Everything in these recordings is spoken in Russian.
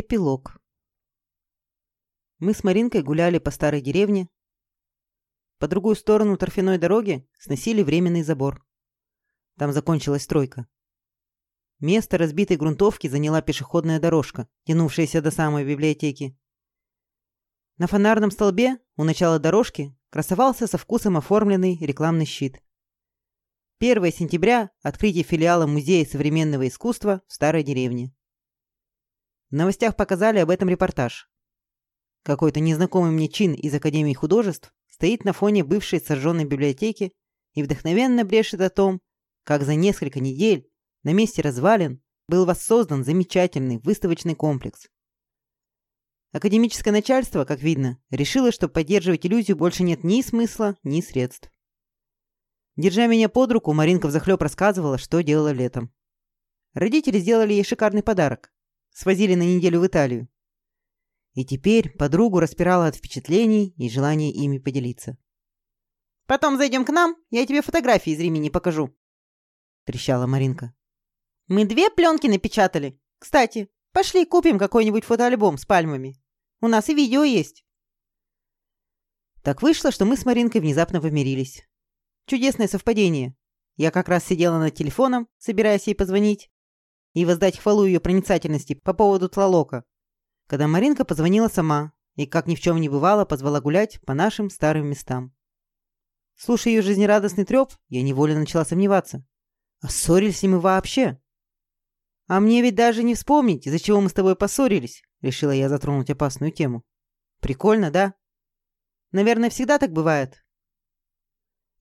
Эпилог. Мы с Маринкой гуляли по старой деревне. По другую сторону торфяной дороги сносили временный забор. Там закончилась стройка. Место разбитой грунтовки заняла пешеходная дорожка, тянувшаяся до самой библиотеки. На фонарном столбе у начала дорожки красовался со вкусом оформленный рекламный щит. 1 сентября – открытие филиала Музея современного искусства в старой деревне. В новостях показали об этом репортаж. Какой-то незнакомый мне чин из Академии художеств стоит на фоне бывшей сожженной библиотеки и вдохновенно брешет о том, как за несколько недель на месте развалин был воссоздан замечательный выставочный комплекс. Академическое начальство, как видно, решило, что поддерживать иллюзию больше нет ни смысла, ни средств. Держа меня под руку, Маринка взахлёб рассказывала, что делала летом. Родители сделали ей шикарный подарок свозили на неделю в Италию. И теперь подругу распирала от впечатлений и желания ими поделиться. «Потом зайдем к нам, я тебе фотографии из Римини покажу», — трещала Маринка. «Мы две пленки напечатали. Кстати, пошли купим какой-нибудь фотоальбом с пальмами. У нас и видео есть». Так вышло, что мы с Маринкой внезапно помирились. Чудесное совпадение. Я как раз сидела над телефоном, собираясь ей позвонить, и воздать хвалу ее проницательности по поводу Тлалока, когда Маринка позвонила сама и, как ни в чем не бывало, позвала гулять по нашим старым местам. Слушая ее жизнерадостный треп, я невольно начала сомневаться. А ссорились ли мы вообще? А мне ведь даже не вспомнить, из-за чего мы с тобой поссорились, решила я затронуть опасную тему. Прикольно, да? Наверное, всегда так бывает.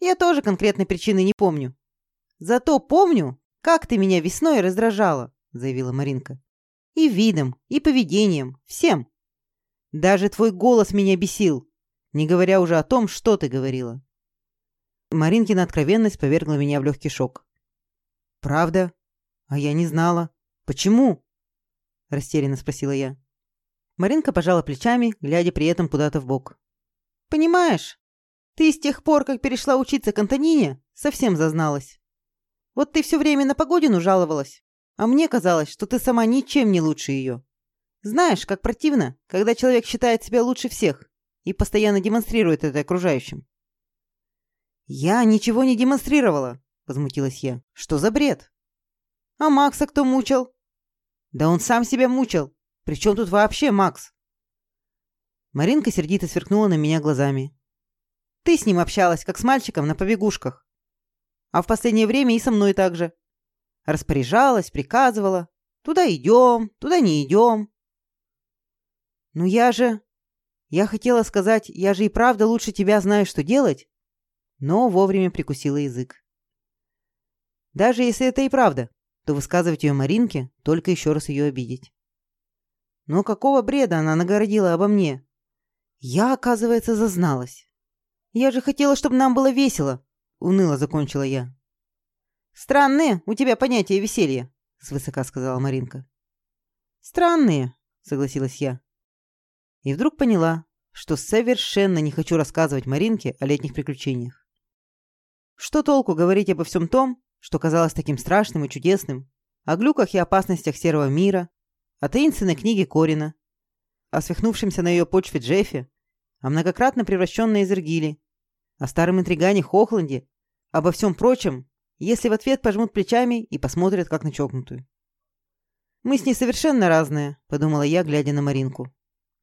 Я тоже конкретной причины не помню. Зато помню, «Как ты меня весной раздражала!» — заявила Маринка. «И видом, и поведением, всем. Даже твой голос меня бесил, не говоря уже о том, что ты говорила». Маринкина откровенность повергла меня в легкий шок. «Правда? А я не знала. Почему?» — растерянно спросила я. Маринка пожала плечами, глядя при этом куда-то в бок. «Понимаешь, ты с тех пор, как перешла учиться к Антонине, совсем зазналась. Вот ты все время на Погодину жаловалась, а мне казалось, что ты сама ничем не лучше ее. Знаешь, как противно, когда человек считает себя лучше всех и постоянно демонстрирует это окружающим. «Я ничего не демонстрировала», — возмутилась я. «Что за бред?» «А Макса кто мучил?» «Да он сам себя мучил. Причем тут вообще Макс?» Маринка сердито сверкнула на меня глазами. «Ты с ним общалась, как с мальчиком на побегушках. А в последнее время и со мной так же. Распоряжалась, приказывала. Туда идем, туда не идем. Ну я же... Я хотела сказать, я же и правда лучше тебя знаю, что делать. Но вовремя прикусила язык. Даже если это и правда, то высказывать ее Маринке только еще раз ее обидеть. Но какого бреда она нагородила обо мне? Я, оказывается, зазналась. Я же хотела, чтобы нам было весело, — уныло закончила я. «Странные у тебя понятия веселья», — свысока сказала Маринка. «Странные», — согласилась я. И вдруг поняла, что совершенно не хочу рассказывать Маринке о летних приключениях. Что толку говорить обо всем том, что казалось таким страшным и чудесным, о глюках и опасностях серого мира, о таинственной книге Корина, о свихнувшемся на ее почве Джеффе, о многократно превращенной Эзергиле, о старом интригане Хохланде, обо всем прочем, если в ответ пожмут плечами и посмотрят как на чокнутую. «Мы с ней совершенно разные», — подумала я, глядя на Маринку.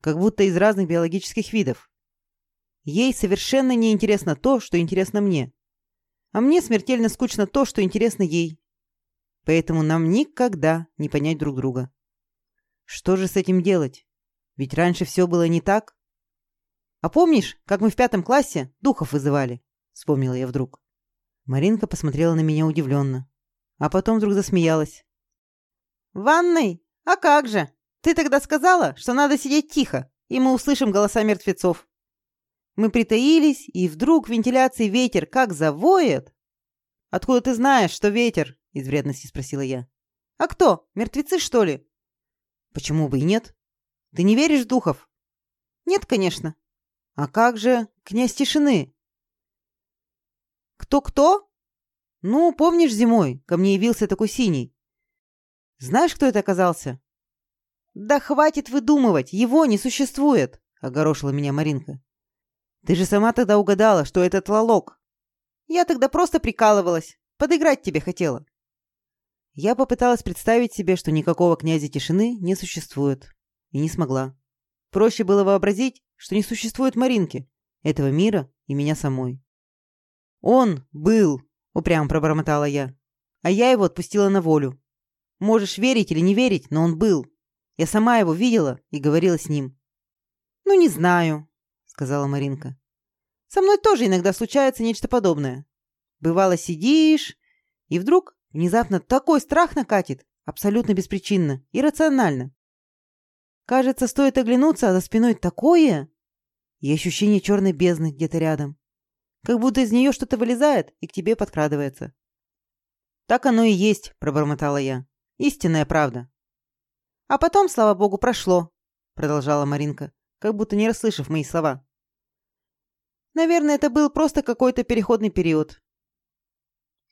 «Как будто из разных биологических видов. Ей совершенно не интересно то, что интересно мне. А мне смертельно скучно то, что интересно ей. Поэтому нам никогда не понять друг друга. Что же с этим делать? Ведь раньше все было не так. А помнишь, как мы в пятом классе духов вызывали? Вспомнила я вдруг. Маринка посмотрела на меня удивленно, а потом вдруг засмеялась. «В ванной? А как же? Ты тогда сказала, что надо сидеть тихо, и мы услышим голоса мертвецов. Мы притаились, и вдруг в вентиляции ветер как завоет. Откуда ты знаешь, что ветер? Из вредности спросила я. А кто? Мертвецы, что ли? Почему бы и нет? Ты не веришь в духов? Нет, конечно. А как же князь тишины? Кто-кто? Ну, помнишь зимой, ко мне явился такой синий. Знаешь, кто это оказался? Да хватит выдумывать, его не существует, огорошила меня Маринка. Ты же сама тогда угадала, что это лолок. Я тогда просто прикалывалась, подыграть тебе хотела. Я попыталась представить себе, что никакого князя тишины не существует, и не смогла. Проще было вообразить, что не существует Маринки, этого мира и меня самой. «Он был!» — упрямо пробормотала я. «А я его отпустила на волю. Можешь верить или не верить, но он был. Я сама его видела и говорила с ним». «Ну, не знаю», — сказала Маринка. «Со мной тоже иногда случается нечто подобное. Бывало, сидишь, и вдруг внезапно такой страх накатит, абсолютно беспричинно, иррационально. Кажется, стоит оглянуться, а за спиной такое, и ощущение черной бездны где-то рядом. Как будто из нее что-то вылезает и к тебе подкрадывается. «Так оно и есть», — пробормотала я. «Истинная правда». «А потом, слава богу, прошло», — продолжала Маринка, как будто не расслышав мои слова. «Наверное, это был просто какой-то переходный период».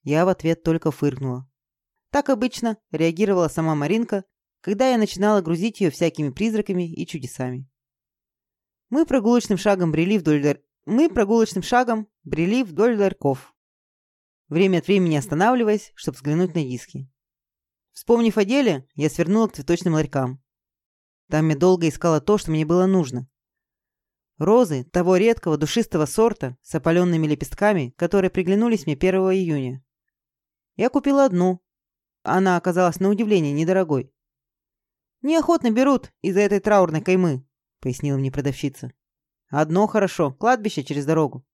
Я в ответ только фыркнула. Так обычно реагировала сама Маринка, когда я начинала грузить ее всякими призраками и чудесами. Мы прогулочным шагом брели вдоль мы прогулочным шагом брели вдоль ларьков, время от времени останавливаясь, чтобы взглянуть на диски. Вспомнив о деле, я свернула к цветочным ларькам. Там я долго искала то, что мне было нужно. Розы того редкого душистого сорта с опаленными лепестками, которые приглянулись мне 1 июня. Я купила одну. Она оказалась на удивление недорогой. «Неохотно берут из-за этой траурной каймы», пояснила мне продавщица. Одно хорошо, кладбище через дорогу.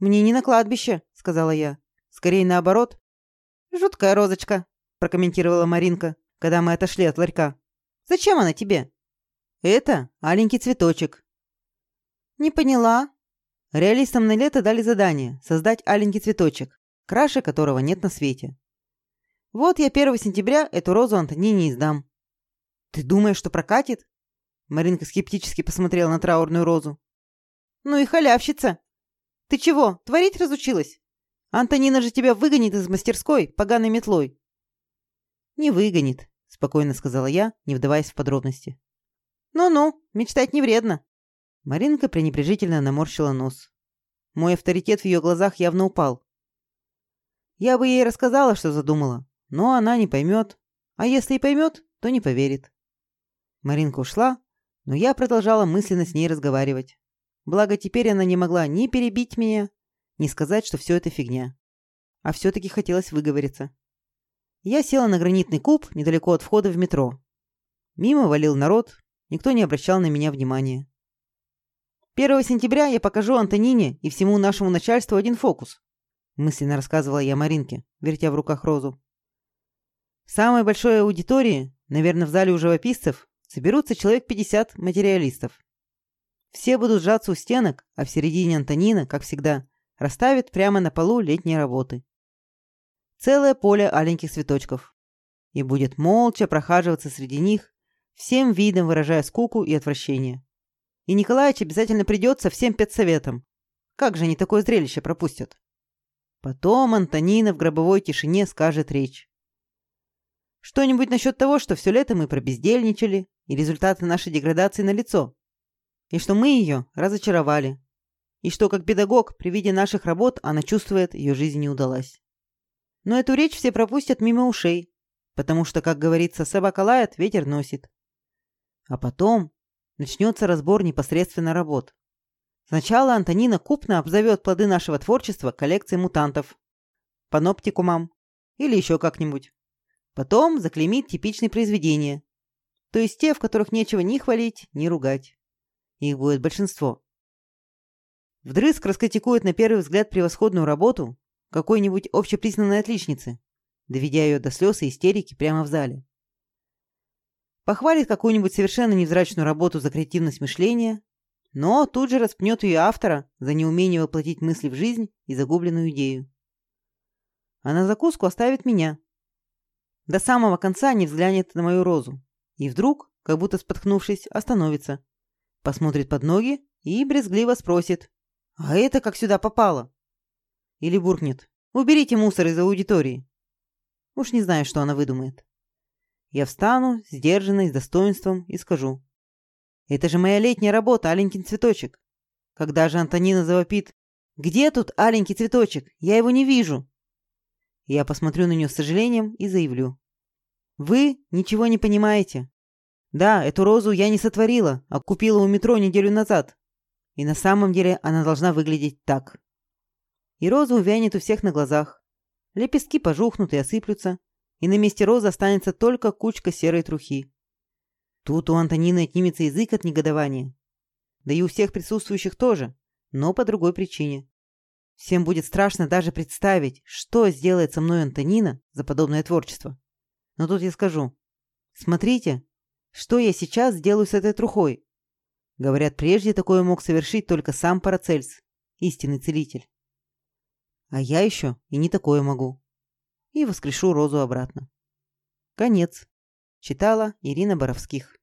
Мне не на кладбище, сказала я. Скорее наоборот. Жуткая розочка, прокомментировала Маринка, когда мы отошли от ларька. Зачем она тебе? Это аленький цветочек. Не поняла. Реалистам на лето дали задание создать аленький цветочек, краше которого нет на свете. Вот я 1 сентября эту розу Антонине издам. Ты думаешь, что прокатит? Маринка скептически посмотрела на траурную розу. «Ну и халявщица! Ты чего, творить разучилась? Антонина же тебя выгонит из мастерской поганой метлой». «Не выгонит», — спокойно сказала я, не вдаваясь в подробности. «Ну-ну, мечтать не вредно». Маринка пренебрежительно наморщила нос. Мой авторитет в ее глазах явно упал. Я бы ей рассказала, что задумала, но она не поймет. А если и поймет, то не поверит. Маринка ушла, но я продолжала мысленно с ней разговаривать. Благо, теперь она не могла ни перебить меня, ни сказать, что все это фигня. А все-таки хотелось выговориться. Я села на гранитный куб недалеко от входа в метро. Мимо валил народ, никто не обращал на меня внимания. 1 сентября я покажу Антонине и всему нашему начальству один фокус. Мысленно рассказывала я Маринке, вертя в руках розу. В самой большой аудитории, наверное, в зале у живописцев, соберутся человек 50 материалистов. Все будут сжаться у стенок, а в середине Антонина, как всегда, расставит прямо на полу летние работы. Целое поле аленьких цветочков. И будет молча прохаживаться среди них, всем видом выражая скуку и отвращение. И Николаевич обязательно придет со всем педсоветом. Как же они такое зрелище пропустят? Потом Антонина в гробовой тишине скажет речь. Что-нибудь насчет того, что все лето мы пробездельничали, и результаты нашей деградации налицо. И что мы ее разочаровали. И что, как педагог, при виде наших работ она чувствует, ее жизнь не удалась. Но эту речь все пропустят мимо ушей, потому что, как говорится, собака лает, ветер носит. А потом начнется разбор непосредственно работ. Сначала Антонина купно обзовет плоды нашего творчества коллекцией мутантов, паноптикумам или еще как-нибудь. Потом заклеймит типичные произведения, то есть те, в которых нечего ни хвалить, ни ругать. Их будет большинство. Вдрызг раскритикует на первый взгляд превосходную работу какой-нибудь общепризнанной отличницы, доведя ее до слез и истерики прямо в зале. Похвалит какую-нибудь совершенно невзрачную работу за креативность мышления, но тут же распнет ее автора за неумение воплотить мысли в жизнь и загубленную идею. А на закуску оставит меня. До самого конца не взглянет на мою розу, и вдруг, как будто споткнувшись, остановится. Посмотрит под ноги и брезгливо спросит. «А это как сюда попало?» Или буркнет. «Уберите мусор из аудитории». Уж не знаю, что она выдумает. Я встану, сдержанно, с достоинством, и скажу. Это же моя летняя работа, аленький цветочек. Когда же Антонина завопит «Где тут аленький цветочек? Я его не вижу!» Я посмотрю на нее с сожалением и заявлю. «Вы ничего не понимаете. Да, эту розу я не сотворила, а купила у метро неделю назад. И на самом деле она должна выглядеть так». И роза увянет у всех на глазах. Лепестки пожухнут и осыплются, и на месте розы останется только кучка серой трухи. Тут у Антонины отнимется язык от негодования. Да и у всех присутствующих тоже, но по другой причине. Всем будет страшно даже представить, что сделает со мной Антонина за подобное творчество. Но тут я скажу. Смотрите, что я сейчас сделаю с этой трухой. Говорят, прежде такое мог совершить только сам Парацельс, истинный целитель. А я еще и не такое могу. И воскрешу розу обратно. Конец. Читала Ирина Боровских.